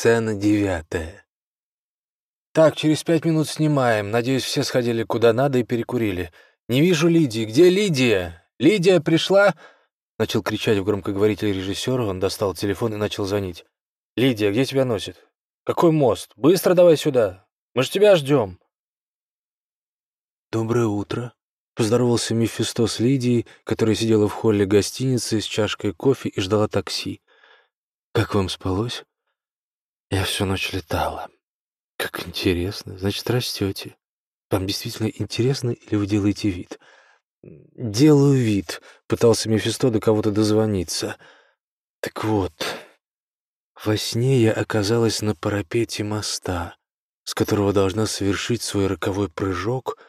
Сцена девятая. Так, через пять минут снимаем. Надеюсь, все сходили куда надо и перекурили. Не вижу Лидии. Где Лидия? Лидия пришла? Начал кричать в громкоговоритель режиссера. Он достал телефон и начал звонить. Лидия, где тебя носит? Какой мост? Быстро давай сюда. Мы же тебя ждем. Доброе утро. Поздоровался Мефисто с Лидией, которая сидела в холле гостиницы с чашкой кофе и ждала такси. «Как вам спалось?» «Я всю ночь летала». «Как интересно. Значит, растете. Вам действительно интересно или вы делаете вид?» «Делаю вид», — пытался Мефисто до кого-то дозвониться. «Так вот, во сне я оказалась на парапете моста, с которого должна совершить свой роковой прыжок —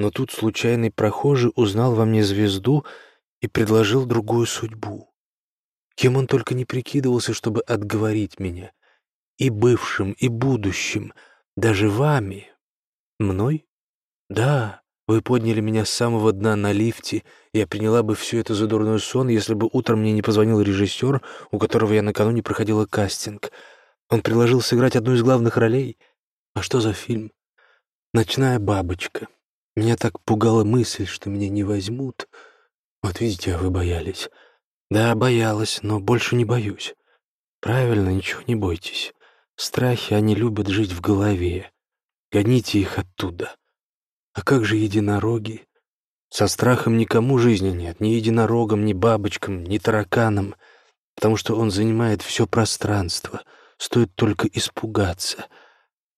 но тут случайный прохожий узнал во мне звезду и предложил другую судьбу. Кем он только не прикидывался, чтобы отговорить меня. И бывшим, и будущим, даже вами. Мной? Да, вы подняли меня с самого дна на лифте, я приняла бы все это за дурной сон, если бы утром мне не позвонил режиссер, у которого я накануне проходила кастинг. Он предложил сыграть одну из главных ролей. А что за фильм? «Ночная бабочка». Меня так пугала мысль, что меня не возьмут. Вот видите, вы боялись. Да, боялась, но больше не боюсь. Правильно, ничего не бойтесь. Страхи, они любят жить в голове. Гоните их оттуда. А как же единороги? Со страхом никому жизни нет, ни единорогам, ни бабочкам, ни тараканам, потому что он занимает все пространство. Стоит только испугаться.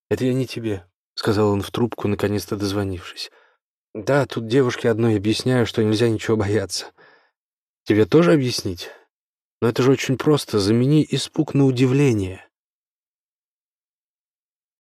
Это я не тебе, — сказал он в трубку, наконец-то дозвонившись. Да, тут девушке одной объясняю, что нельзя ничего бояться. Тебе тоже объяснить? Но это же очень просто. Замени испуг на удивление.